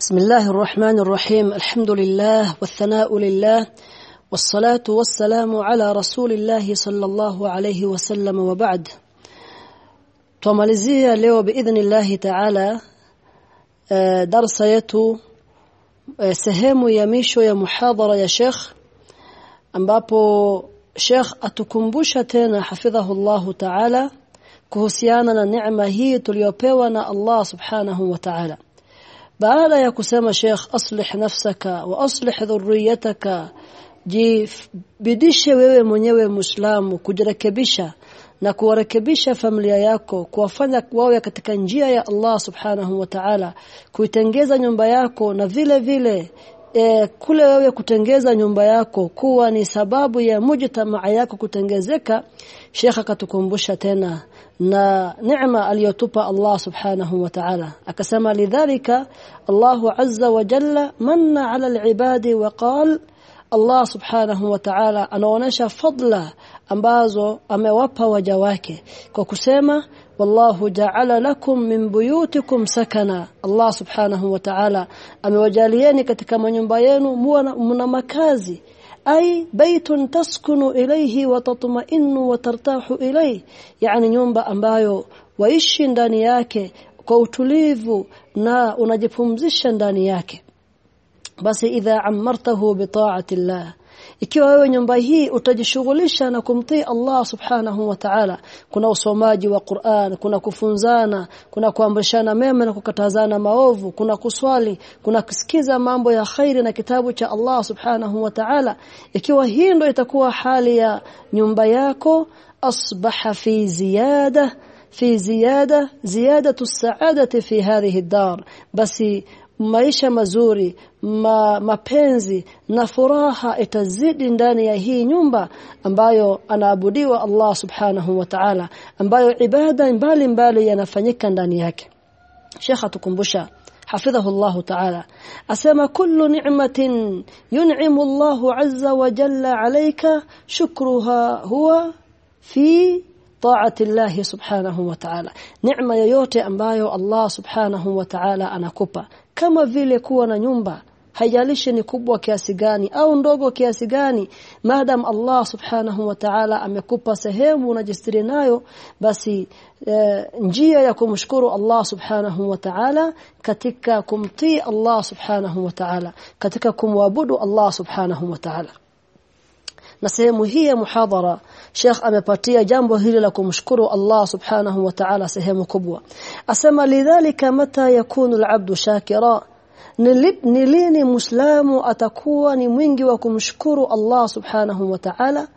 بسم الله الرحمن الرحيم. الحمد لله والثناء لله والصلاة والسلام على رسول الله صلى الله عليه وسلم وبعد. تمالزيا اليوم بإذن الله تعالى آه، درس يتو آه، سهام يميشو يا محاضرة يا شيخ أمبابو شيخ اتكمبوشا تنا حفظه الله تعالى كهوسيانا نعمة هي تليوبيوانا الله سبحانه وتعالى. Baada ya kusema Sheikh aslih nafsaka wa aslih dhurriyataka jibidishe wewe mwenyewe Muislamu kujirekebisha na kuwarekebisha familia yako kuwafanya wawe katika njia ya Allah subhanahu wa ta'ala kuitengeza nyumba yako na vile vile e, kule wewe kutengeza nyumba yako kuwa ni sababu ya mujtamaa yako kutengezeka. Sheikh akatukumbusha tena na neema aliyotupa Allah subhanahu wa ta'ala. Akasema lidhalika Allahu azza wa jalla manna 'ala al-ibadi wa qala Allah subhanahu wa ta'ala anaonesha fadla ambazo amewapa waja wake kwa kusema wallahu ja'ala lakum min buyutikum sakana Allah subhanahu wa ta'ala amewajalieni katika manyumba yenu mna makazi ay بيت تسكن إليه وتطمئن وترتاح إليه. يعني nyumba ambayo waishi ndani yake kwa utulivu na unajipumzisha ndani yake. Basi idha amartahu bi ta'ati Allah ikiwa wewe nyumba hii utajishughulisha na kumtii Allah subhanahu wa ta'ala kuna usomaji wa Qur'an kuna kufunzana kuna kuamrishana mema na kukatazana maovu kuna kuswali kuna kusikiza mambo ya khairi na kitabu cha Allah subhanahu wa ta'ala ikiwa hii ndio itakuwa hali ya nyumba yako asbaha fi ziyada في زيادة زيادة السعادة في هذه الدار بس maisha mazuri ma, mapenzi na furaha itazidi ndani ya hii nyumba ambayo anaabudiwa Allah subhanahu wa ta'ala ambayo ibada mbalimbali yanafanyika ndani yake Sheikh atukumbusha حفظه الله تعالى أسمى كل نعمة ينعم الله عز وجل عليك شكرها هو في طاعه الله سبحانه وتعالى neema yoyote ambayo Allah subhanahu wa ta'ala anakupa kama vile kuwa na nyumba. Haijalishi ni kubwa kiasi gani au ndogo kiasi gani madam Allah subhanahu wa ta'ala amekupa sehemu unajistiri nayo basi e, njia ya kumshukuru Allah subhanahu wa ta'ala katika kumtii Allah subhanahu wa ta'ala katika kumwabudu Allah subhanahu wa ta'ala. Na sehemu hii ya muhadhara Sheikh amepatia jambo hili la kumshukuru Allah subhanahu wa ta'ala sehemu kubwa. Asema lidhalika mata yakunu al-abdu shakira. Ni lini muislamu atakuwa ni mwingi wa kumshukuru Allah subhanahu wa ta'ala?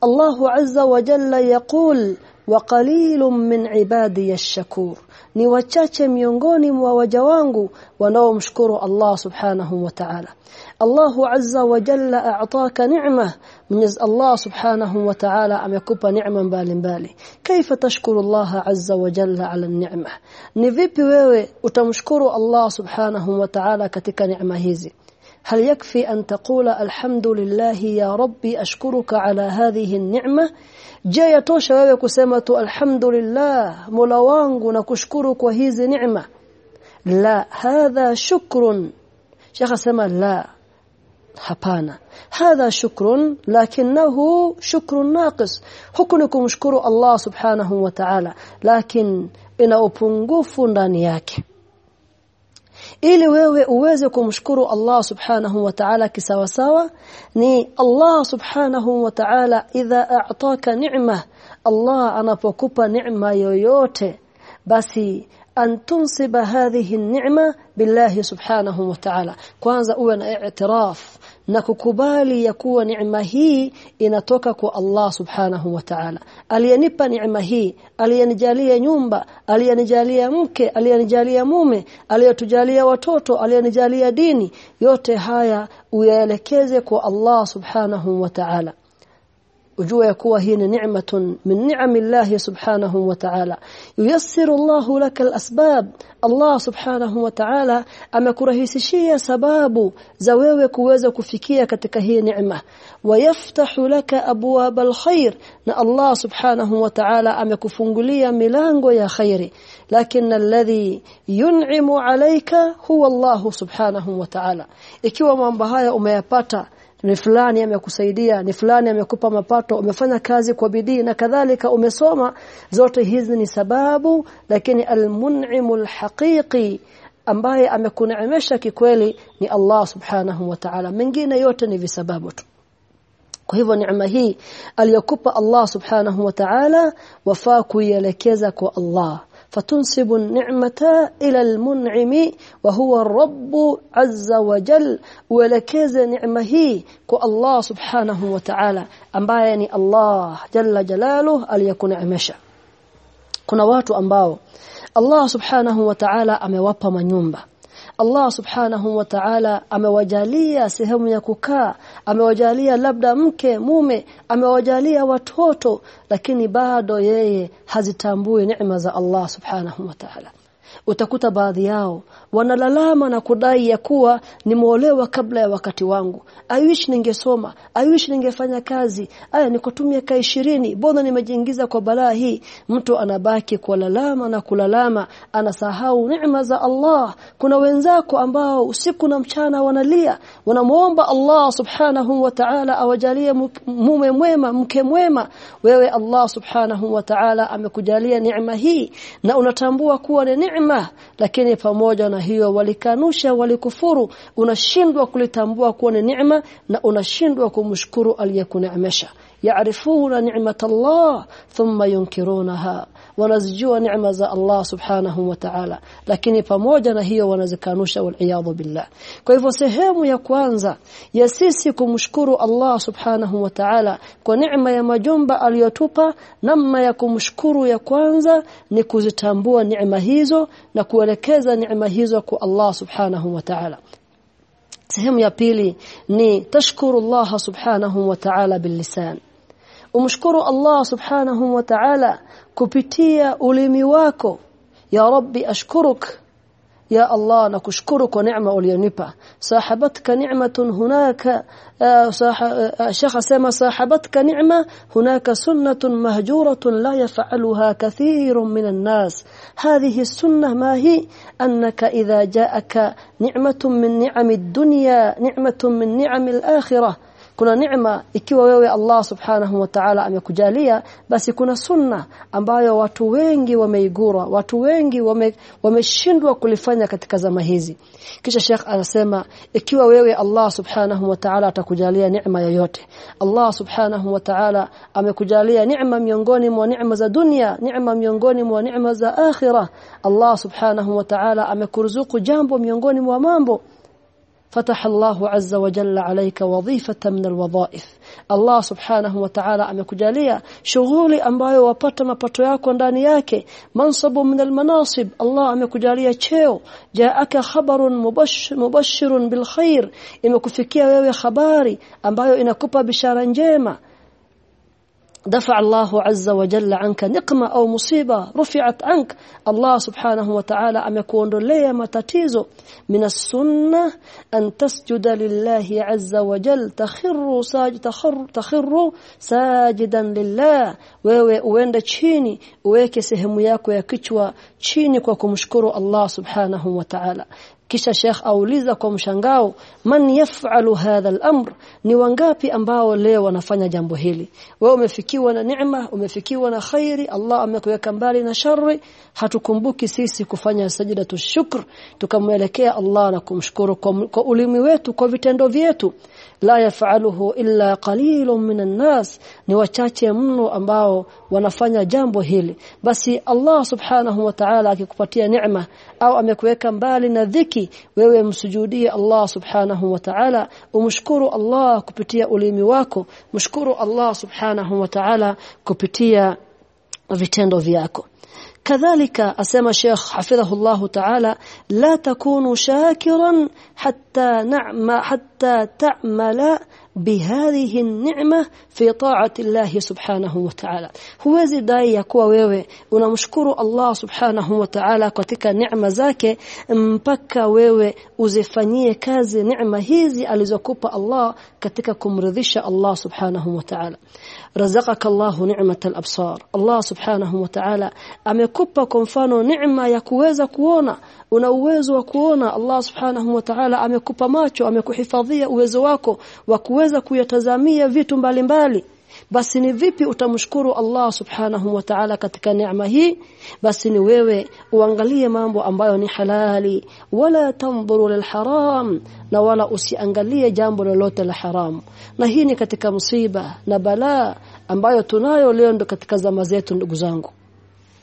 Allahu azza wa jalla yaqul wa qalilun min ibadiy ash-shakur ni wachache miongoni mwa waja wangu wanaomshukuru Allah subhanahu wa ta'ala الله عز وجل أعطاك نعمة. من الله سبحانه وتعالى أم يكوبا نعما بالمبالي كيف تشكر الله عز وجل على النعمة؟ نيفيبي ووي وتمشكر الله سبحانه وتعالى ketika نعمه هذه هل يكفي أن تقول الحمد لله يا ربي أشكرك على هذه النعمة؟ جاي توشا ووي كسمه الحمد لله مولا وانغو نكشكرك هذه نعمة. لا هذا شكر. شخص ما لا. Hapana. Hadha shukrun lakinahu shukrun naqis. Hukunukum kumshukuru Allah subhanahu wa ta'ala. Lakin ina upungufu ndani yake. Ili wewe uweze kumshukuru Allah subhanahu wa ta'ala kisawasawa ni Allah subhanahu wa ta'ala idha a'taka ni'ma Allah anapokupa neema yoyote basi an tunsiba hadhihi an-ni'ma billahi subhanahu wa ta'ala. Kwanza uwe na i'tiraf na kukubali ya kuwa neema hii inatoka kwa Allah subhanahu wa ta'ala. Aliyenipa neema hii aliyenijalia nyumba aliyenijalia mke aliyenijalia mume aliyotujalia watoto aliyenijalia dini yote haya uyaelekeze kwa Allah subhanahu wa ta'ala ujue kuwa hii ni ni'matun min ni'amillahi subhanahu wa ta'ala. Yuyassiru Allahu laka al-asbab. Allah subhanahu wa ta'ala amekurahisishia sababu za wewe kuweza kufikia katika hii neema wayaftahu laka abwab alkhair na Allah subhanahu wa ta'ala amekufungulia milango ya khairi. Lakini alladhi yun'imu alayka huwa Allah subhanahu wa ta'ala. Ikiwa mambo haya umeyapata ni fulani amekusaidia ni fulani amekupa mapato umefanya kazi kwa bidii na kadhalika umesoma. Zote hizi ni sababu lakini almun'imul haqiqi ambaye amekuneemesha kikweli ni Allah subhanahu wa ta'ala. Mengine yote ni visababu tu. Kwa hivyo neema hii aliyokupa Allah subhanahu wa ta'ala wafaa kuielekeza kwa Allah فتنسب النعمة إلى المنعم وهو الرب عز وجل ولكز نعمه كو الله سبحانه وتعالى ambaye ni Allah jalla jalaluhu aliyekunamesha kuna watu ambao Allah subhanahu wa ta'ala amewapa manyumba Allah subhanahu wa ta'ala amewajalia sehemu ya kukaa amewajalia labda mke mume amewajalia watoto lakini bado yeye hazitambui neema za Allah subhanahu wa ta'ala utakuta baadhi yao wanalalama na kudai ya kuwa nimeolewa kabla ya wakati wangu. I wish ningesoma. I wish ningefanya kazi. Aya nikotumia ka 20 bona nimejiingiza kwa balaa hii? Mtu anabaki kulalama na kulalama. Anasahau neema za Allah. Kuna wenzako ambao usiku na mchana wanalia. Wanamuomba Allah subhanahu wa ta'ala awajalie mume mwema mke mwema. Wewe Allah subhanahu wa ta'ala amekujalia neema hii na unatambua kuwa ni neema lakini pamoja na hiyo walikanusha walikufuru. Unashindwa kulitambua kuwa ni neema na unashindwa kumshukuru aliyekuneemesha yaarifuna نعمة الله ثم yunkirunaha wanazijua neema za Allah subhanahu wa lakini pamoja na hiyo wanazikanusha wal billah kwa hivyo sehemu ya kwanza ya sisi kumshukuru Allah subhanahu wa ta'ala kwa neema ya majumba aliyotupa namna ya kumshukuru ya kwanza ni kuzitambua neema hizo na kuelekeza neema hizo kwa Allah subhanahu wa ta'ala sehemu ya pili ni tashkuru Allah subhanahu wa ta'ala bilisan umshukuru Allah subhanahu wa ta'ala kupitia ulimi wako ya rabbi ashkuruk Allah nakushukuru kwa neema uliyonipa sahabatka ni'matun hunaka shekha sema sahabatka ni'ma hunaka sunnatun mahjuratun la yaf'aluha kathirun min an-nas hadhihi as-sunnah ma hi annaka idha ja'aka ni'matun min ni'ami ad-dunya ni'matun min ni'ami al-akhirah kuna neema ikiwa wewe Allah subhanahu wa ta'ala amekujalia basi kuna sunna ambayo watu wengi wameigura watu wengi wameshindwa wame kulifanya katika zama hizi. Kisha Sheikh anasema ikiwa wewe Allah subhanahu wa ta'ala atakujalia neema yoyote Allah subhanahu wa ta'ala amekujalia neema miongoni mwa neema za dunia neema miongoni mwa neema za akhirah Allah subhanahu wa ta'ala amekuruzuku jambo miongoni mwa mambo فتح الله عز وجل عليك وظيفة من الوظائف Allah subhanahu wa ta'ala amekujalia shughuli ambayo wapata mapato yako ndani yake mansabu min almanasib Allah amekujalia cheo jaaka khabarun mubashshirun bil khair imekufikia wewe habari ambayo inakupa bishara njema دفع الله عز وجل عنك نقمة أو مصيبة رفعت عنك. الله سبحانه وتعالى أم يكون لي متتيز من السنة أن تسجد لله عز وجل. تخر ساج تخر تخر ساجدا لله. وين تشيني؟ ويك سهم ياك ويكتوى تشيني كوكو مشكور الله سبحانه وتعالى. Kisha Sheikh auliza kwa mshangao man yaf'alu hadha al-amr? Ni wangapi ambao leo wanafanya jambo hili? Wewe umefikiwa na neema umefikiwa na khairi Allah amekuweka mbali na shari hatukumbuki sisi kufanya sajdatu shukr tukamwelekea Allah na kumshukuru kwa, ulimi wetu kwa vitendo vyetu. La yafaluhu illa qalilun minan nas. Ni wachache mno ambao wanafanya jambo hili. Basi Allah subhanahu wa ta'ala akikupatia neema au amekuweka mbali na dhiki haki wewe msujudie Allah subhanahu wa ta'ala umshukuru Allah kupitia ulimi wako mshukuru Allah subhanahu wa ta'ala kupitia vitendo vyako. Kadhalika asema Sheikh hafidhahullah ta'ala la takunu shakiran hatta na'ma hatta ta'mala bihadhihi ni'ma fi ta'ati Allah subhanahu wa ta'ala huwezi kuwa wewe unamshukuru Allah subhanahu wa ta'ala katika neema zake mpaka wewe uzifanyie kazi neema hizi alizokupa Allah katika kumridhisha Allah subhanahu wa ta'ala razaqaka Allah ni'matal absar Allah subhanahu amekupa kwa mfano neema ya kuweza kuona una uwezo wa kuona Allah subhanahu wa ta'ala amekupa macho amekuhifadhia uwezo wako wa kuyatazamia vitu mbalimbali basi ni vipi utamshukuru Allah subhanahu wa ta'ala katika neema hii? Basi ni wewe uangalie mambo ambayo ni halali. Wala tanzuru lilharam na wala usiangalie jambo lolote la haramu na hii ni katika msiba na balaa ambayo tunayo leo ndo katika zama zetu ndugu zangu.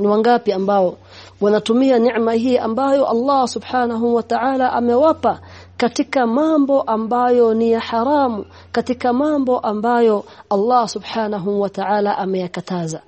Ni wangapi ambao wanatumia neema hii ambayo Allah subhanahu wa ta'ala amewapa katika mambo ambayo ni ya haramu katika mambo ambayo Allah subhanahu wa ta'ala ameyakataza.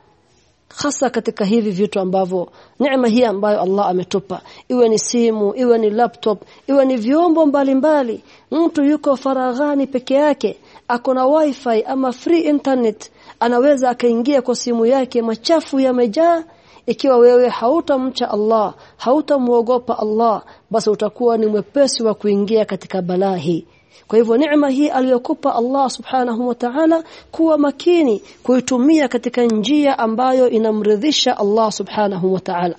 Hasa katika hivi vitu ambavyo neema hii ambayo Allah ametupa. Iwe ni simu iwe ni laptop iwe ni vyombo mbalimbali. Mtu yuko faraghani peke yake akona wifi ama free internet anaweza akaingia kwa simu yake machafu yamejaa ikiwa wewe hautamcha Allah hautamuogopa Allah basi utakuwa ni mwepesi wa kuingia katika balaa hii kwa hivyo neema hii aliyokupa Allah subhanahu wa ta'ala kuwa makini kuitumia katika njia ambayo inamridhisha Allah subhanahu wa ta'ala.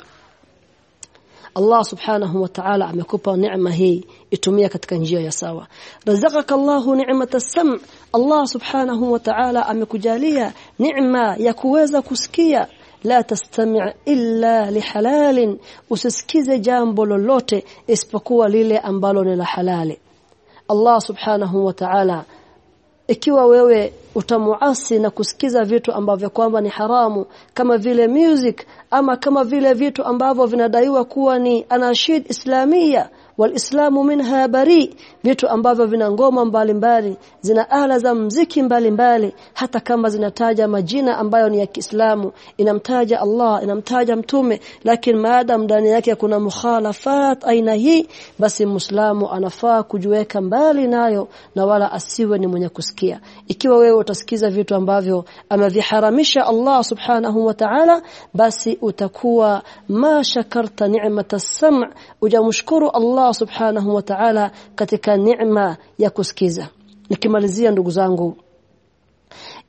Allah subhanahu wa ta'ala amekupa neema hii itumia katika njia ya sawa. Razaqaka Allahu ni'mata sam. Allah subhanahu wa ta'ala amekujalia neema ya kuweza kusikia la tastami' illa lihalalin usisikize jambo lolote isipokuwa lile ambalo ni la halali. Allah subhanahu wa ta'ala ikiwa wewe utamuasi na kusikiza vitu ambavyo kwamba ni haramu kama vile music ama kama vile vitu ambavyo vinadaiwa kuwa ni anashid islamia walislamu minha bari vitu ambavyo vina ngoma mbalimbali zina ala za mziki mbalimbali hata kama zinataja majina ambayo ni ya Kiislamu. Inamtaja Allah inamtaja mtume lakini maadam ndani yake kuna mukhalafat aina hii basi muislamu anafaa kujiweka mbali nayo na wala asiwe ni mwenye kusikia. Ikiwa wewe utasikiza vitu ambavyo amaviharamisha Allah subhanahu wa ta'ala basi utakuwa ma shakarta ni'mata sam' ujamshukuru Allah subhanahu wa ta'ala katika neema ya kusikiza. Nikimalizia ndugu zangu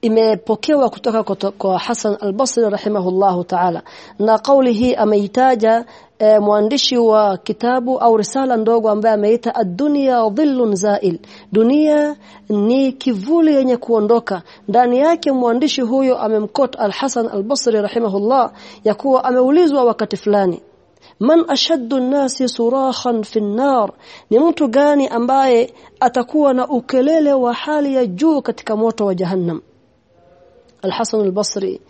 imepokewa kutoka kwa Hassan al-Basri rahimahullahu ta'ala na kauli hii ameitaja e, mwandishi wa kitabu au risala ndogo ambaye ameita ad-dunya dhillun zail. Dunia ni kivuli yenye kuondoka. Ndani yake mwandishi huyo amemkot al-Hasan al-Basri rahimahullah ya kuwa ameulizwa wakati fulani man ashaddu an-nasi surahan fi an-nar ni mtu gani ambaye atakuwa na ukelele wa hali ya juu katika moto wa jahannam Al-Hasan al-Basri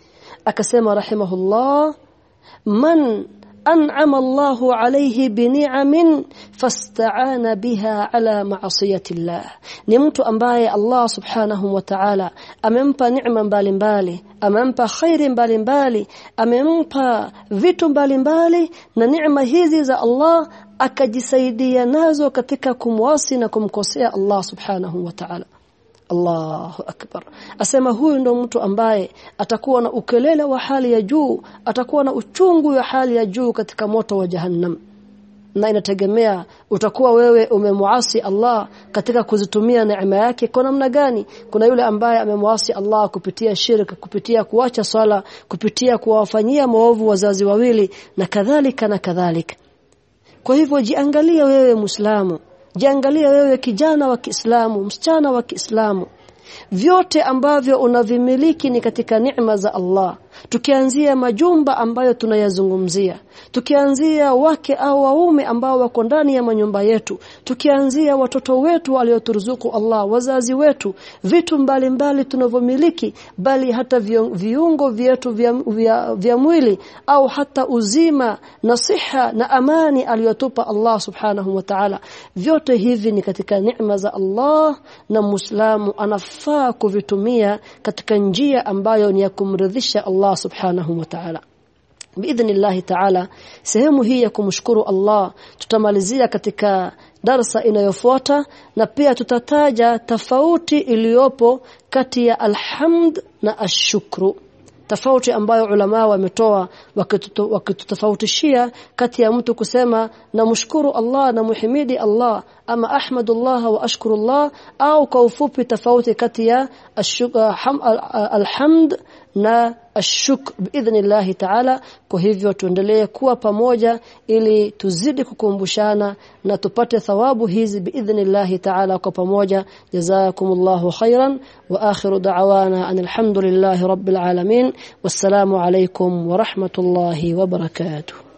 akasema rahimahullah man an'ama Allahu alayhi bini'amin fasta'ana biha ala ma'siyati Allah ni mtu ambaye Allah subhanahu wa ta'ala amempa neema mbalimbali amempa khairi mbalimbali amempa vitu mbalimbali na neema hizi za Allah akajisaidia nazo katika kumwasi na kumkosea Allah subhanahu wa ta'ala Allahu akbar. Asema huyu ndo mtu ambaye atakuwa na ukelele wa hali ya juu atakuwa na uchungu wa hali ya juu katika moto wa jahannam. Na inategemea utakuwa wewe umemuasi Allah katika kuzitumia neema yake kwa namna gani. Kuna yule ambaye amemuasi Allah kupitia shirka kupitia kuacha swala kupitia kuwafanyia maovu wazazi wawili na kadhalika na kadhalika. Kwa hivyo jiangalia wewe Muislamu jiangalia wewe kijana wa Kiislamu msichana wa Kiislamu. Vyote ambavyo unavimiliki ni katika neema za Allah tukianzia majumba ambayo tunayazungumzia tukianzia wake au waume ambao wako ndani ya manyumba yetu tukianzia watoto wetu walioturuzuku Allah wazazi wetu vitu mbalimbali tunavyomiliki bali hata viungo vyetu vya, vya, vya mwili au hata uzima na siha na amani aliyotupa Allah subhanahu wa ta'ala. Vyote hivi ni katika neema za Allah na Muislamu anafaa kuvitumia katika njia ambayo ni ya kumridhisha Allah subhanahu wa ta'ala. Biidhnillah ta'ala sehemu hii ya kumshukuru Allah tutamalizia katika darsa inayofuata na pia tutataja tofauti iliyopo kati ya alhamd na ashukru. Tofauti ambayo ulama wametoa wakitutofautishia kati ya mtu kusema na mshukuru Allah na muhimidi Allah ama ahmadullah wa ashkurullah au kwa ufupi tofauti kati ya alhamd na ashuk biidhnillah ta'ala kwa hivyo tuendelee kuwa pamoja ili tuzidi kukumbushana na tupate thawabu hizi biidhnillah ta'ala kwa pamoja. Jazakumullahu khairan wa akhiru da'wana alhamdulillahi rabbil alamin. Wassalamu alaykum wa rahmatullahi wa barakatuh